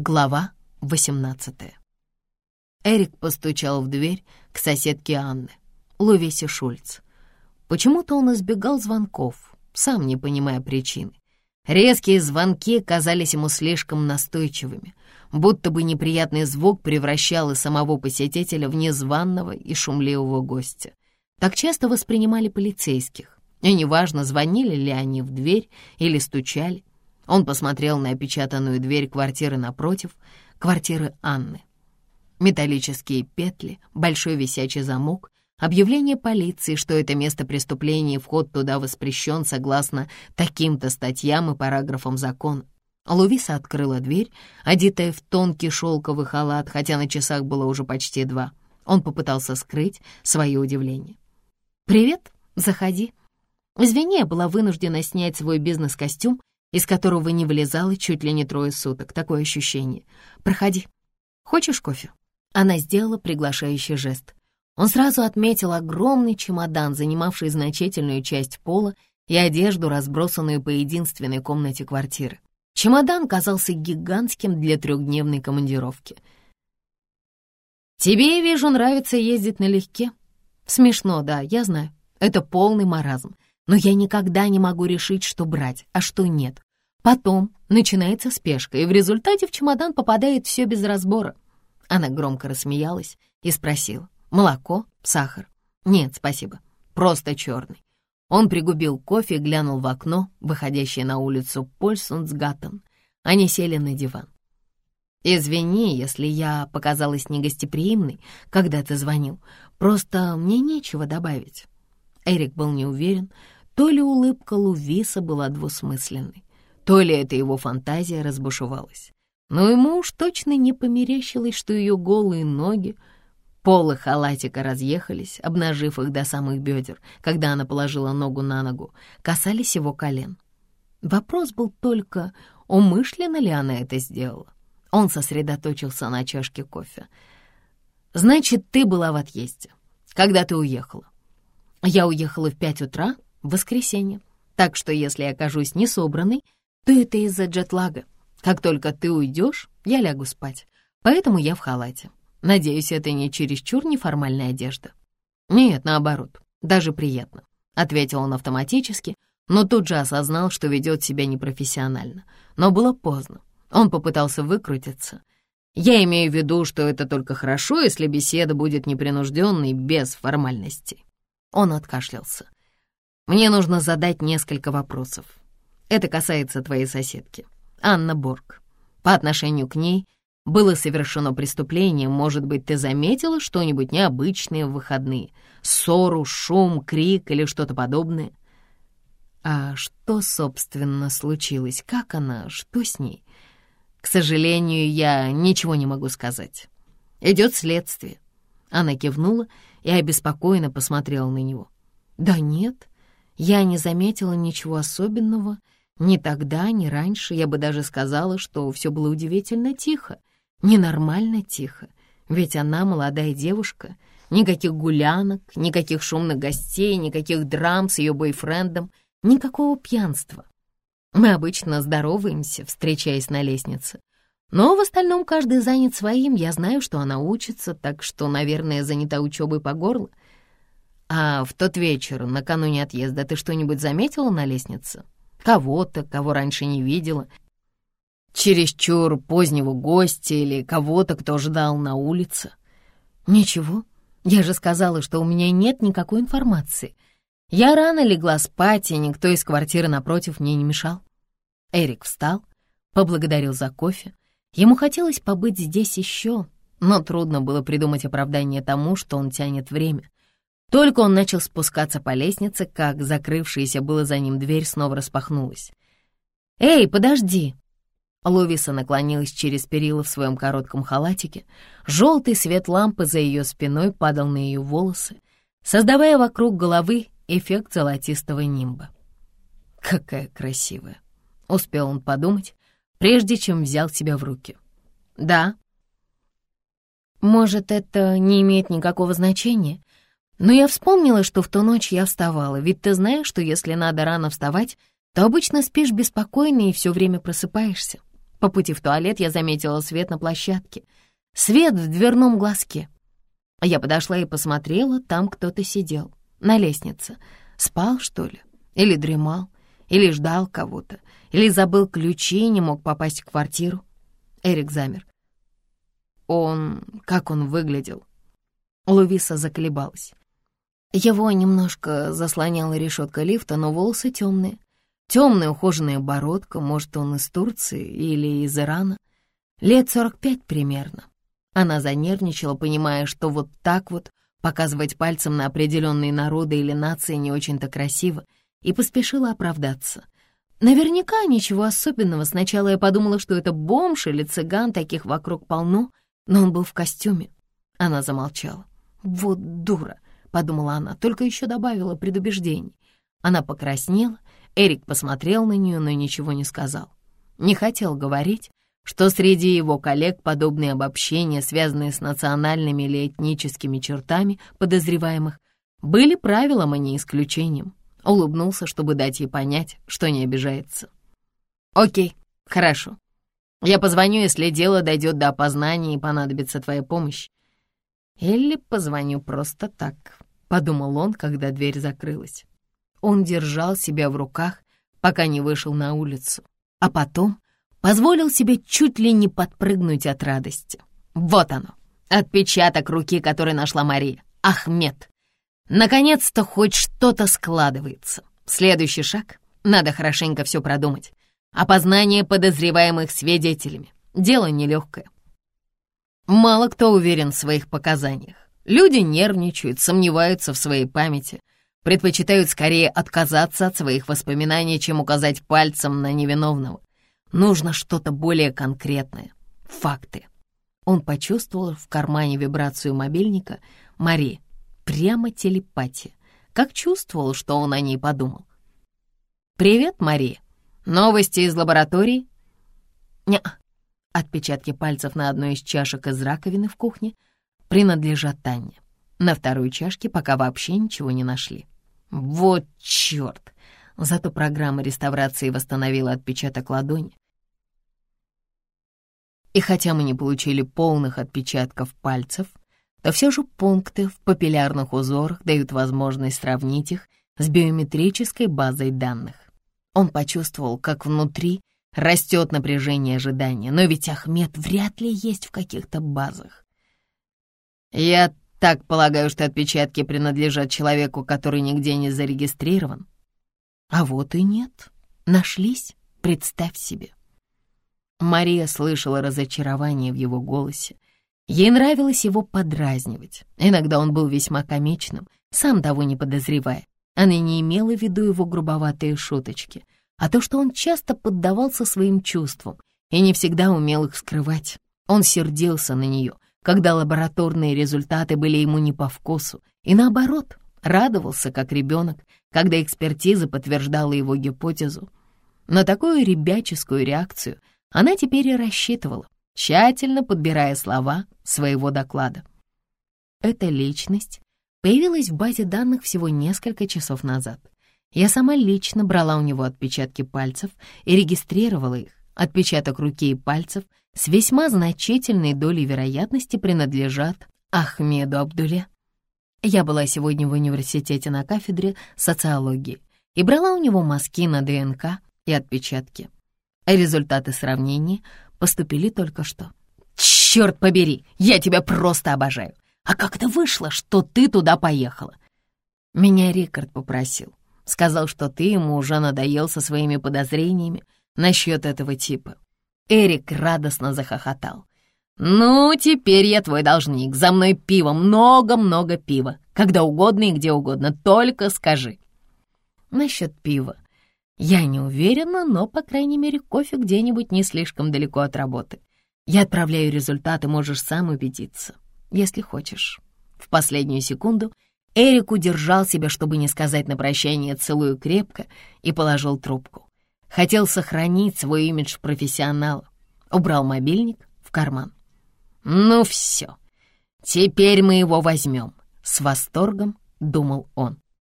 Глава 18 Эрик постучал в дверь к соседке Анны, Лувисе Шульц. Почему-то он избегал звонков, сам не понимая причины. Резкие звонки казались ему слишком настойчивыми, будто бы неприятный звук превращал и самого посетителя в незваного и шумливого гостя. Так часто воспринимали полицейских, и неважно, звонили ли они в дверь или стучали, он посмотрел на опечатанную дверь квартиры напротив, квартиры Анны. Металлические петли, большой висячий замок, объявление полиции, что это место преступления и вход туда воспрещен согласно таким-то статьям и параграфам закона. Лувиса открыла дверь, одетая в тонкий шелковый халат, хотя на часах было уже почти два. Он попытался скрыть свое удивление. «Привет, заходи». Извини, я была вынуждена снять свой бизнес-костюм из которого не вылезала чуть ли не трое суток. Такое ощущение. «Проходи. Хочешь кофе?» Она сделала приглашающий жест. Он сразу отметил огромный чемодан, занимавший значительную часть пола, и одежду, разбросанную по единственной комнате квартиры. Чемодан казался гигантским для трехдневной командировки. «Тебе, я вижу, нравится ездить налегке?» «Смешно, да, я знаю. Это полный маразм. Но я никогда не могу решить, что брать, а что нет. Потом начинается спешка, и в результате в чемодан попадает все без разбора. Она громко рассмеялась и спросила. «Молоко? Сахар?» «Нет, спасибо. Просто черный». Он пригубил кофе и глянул в окно, выходящее на улицу Польсундсгаттен. Они сели на диван. «Извини, если я показалась негостеприимной, когда ты звонил. Просто мне нечего добавить». Эрик был не уверен, то ли улыбка Лувиса была двусмысленной, то ли это его фантазия разбушевалась. Но ему уж точно не померещилось, что ее голые ноги, полы халатика разъехались, обнажив их до самых бедер, когда она положила ногу на ногу, касались его колен. Вопрос был только, умышленно ли она это сделала. Он сосредоточился на чашке кофе. «Значит, ты была в отъезде, когда ты уехала?» «Я уехала в пять утра воскресенье. Так что если я окажусь несобранной, то это из-за джетлага. Как только ты уйдешь, я лягу спать. Поэтому я в халате. Надеюсь, это не чересчур неформальная одежда. Нет, наоборот, даже приятно, — ответил он автоматически, но тут же осознал, что ведет себя непрофессионально. Но было поздно. Он попытался выкрутиться. Я имею в виду, что это только хорошо, если беседа будет непринужденной, без формальностей. Он откашлялся. Мне нужно задать несколько вопросов. Это касается твоей соседки, Анна Борг. По отношению к ней было совершено преступление, может быть, ты заметила что-нибудь необычное в выходные? Ссору, шум, крик или что-то подобное? А что, собственно, случилось? Как она? Что с ней? К сожалению, я ничего не могу сказать. Идет следствие. Она кивнула и обеспокоенно посмотрела на него. Да нет, я не заметила ничего особенного ни тогда, ни раньше. Я бы даже сказала, что все было удивительно тихо, ненормально тихо. Ведь она молодая девушка, никаких гулянок, никаких шумных гостей, никаких драм с ее бойфрендом, никакого пьянства. Мы обычно здороваемся, встречаясь на лестнице. Но в остальном каждый занят своим. Я знаю, что она учится, так что, наверное, занята учебой по горло. «А в тот вечер, накануне отъезда, ты что-нибудь заметила на лестнице? Кого-то, кого раньше не видела? Чересчур позднего гостя или кого-то, кто ждал на улице?» «Ничего. Я же сказала, что у меня нет никакой информации. Я рано легла спать, и никто из квартиры напротив мне не мешал». Эрик встал, поблагодарил за кофе. Ему хотелось побыть здесь еще, но трудно было придумать оправдание тому, что он тянет время. Только он начал спускаться по лестнице, как закрывшаяся было за ним дверь снова распахнулась. «Эй, подожди!» Ловиса наклонилась через перила в своем коротком халатике. Желтый свет лампы за ее спиной падал на ее волосы, создавая вокруг головы эффект золотистого нимба. «Какая красивая!» — успел он подумать, прежде чем взял себя в руки. «Да». «Может, это не имеет никакого значения?» Но я вспомнила, что в ту ночь я вставала, ведь ты знаешь, что если надо рано вставать, то обычно спишь беспокойно и все время просыпаешься. По пути в туалет я заметила свет на площадке. Свет в дверном глазке. Я подошла и посмотрела, там кто-то сидел. На лестнице. Спал, что ли? Или дремал? Или ждал кого-то? Или забыл ключи и не мог попасть в квартиру? Эрик замер. Он... как он выглядел? Лувиса заколебалась. Его немножко заслоняла решетка лифта, но волосы темные. Темная ухоженная бородка, может, он из Турции или из Ирана. Лет сорок пять примерно. Она занервничала, понимая, что вот так вот показывать пальцем на определенные народы или нации не очень-то красиво, и поспешила оправдаться. Наверняка ничего особенного. Сначала я подумала, что это бомж или цыган, таких вокруг полно, но он был в костюме. Она замолчала. «Вот дура», — подумала она, только еще добавила предубеждений. Она покраснела Эрик посмотрел на нее, но ничего не сказал. Не хотел говорить, что среди его коллег подобные обобщения, связанные с национальными или этническими чертами подозреваемых, были правилом, а не исключением. Улыбнулся, чтобы дать ей понять, что не обижается. «Окей, хорошо. Я позвоню, если дело дойдет до опознания и понадобится твоя помощь. Или позвоню просто так», — подумал он, когда дверь закрылась. Он держал себя в руках, пока не вышел на улицу, а потом позволил себе чуть ли не подпрыгнуть от радости. Вот оно, отпечаток руки, который нашла Мария. Ахмед. Наконец-то хоть что-то складывается. Следующий шаг — надо хорошенько все продумать. Опознание подозреваемых свидетелями. Дело нелегкое. Мало кто уверен в своих показаниях. Люди нервничают, сомневаются в своей памяти, предпочитают скорее отказаться от своих воспоминаний, чем указать пальцем на невиновного. Нужно что-то более конкретное. Факты. Он почувствовал в кармане вибрацию мобильника Мари. Прямо телепатия. Как чувствовал, что он о ней подумал. «Привет, Мари. Новости из лаборатории?» не Отпечатки пальцев на одной из чашек из раковины в кухне принадлежат Тане. На второй чашке пока вообще ничего не нашли. Вот черт! Зато программа реставрации восстановила отпечаток ладони. И хотя мы не получили полных отпечатков пальцев, то все же пункты в папиллярных узорах дают возможность сравнить их с биометрической базой данных. Он почувствовал, как внутри растет напряжение ожидания, но ведь Ахмед вряд ли есть в каких-то базах. «Я так полагаю, что отпечатки принадлежат человеку, который нигде не зарегистрирован. А вот и нет. Нашлись, представь себе. Мария слышала разочарование в его голосе. Ей нравилось его подразнивать. Иногда он был весьма комичным, сам того не подозревая. Она не имела в виду его грубоватые шуточки, а то, что он часто поддавался своим чувствам и не всегда умел их скрывать. Он сердился на нее — когда лабораторные результаты были ему не по вкусу, и наоборот, радовался как ребенок, когда экспертиза подтверждала его гипотезу. На такую ребяческую реакцию она теперь и рассчитывала, тщательно подбирая слова своего доклада. Эта личность появилась в базе данных всего несколько часов назад. Я сама лично брала у него отпечатки пальцев и регистрировала их. Отпечаток руки и пальцев с весьма значительной долей вероятности принадлежат Ахмеду Абдуле. Я была сегодня в университете на кафедре социологии и брала у него мазки на ДНК и отпечатки. Результаты сравнения поступили только что. «Черт побери, я тебя просто обожаю! А как это вышло, что ты туда поехала?» Меня Рикард попросил. Сказал, что ты ему уже надоел со своими подозрениями насчет этого типа. Эрик радостно захохотал. «Ну, теперь я твой должник. За мной пиво, много-много пива. Когда угодно и где угодно, только скажи». Насчет пива. Я не уверена, но, по крайней мере, кофе где-нибудь не слишком далеко от работы. Я отправляю результаты, можешь сам убедиться, если хочешь. В последнюю секунду Эрик удержал себя, чтобы не сказать на прощание «целую крепко» и положил трубку. Хотел сохранить свой имидж профессионала. Убрал мобильник в карман. «Ну все, теперь мы его возьмем», — с восторгом думал он.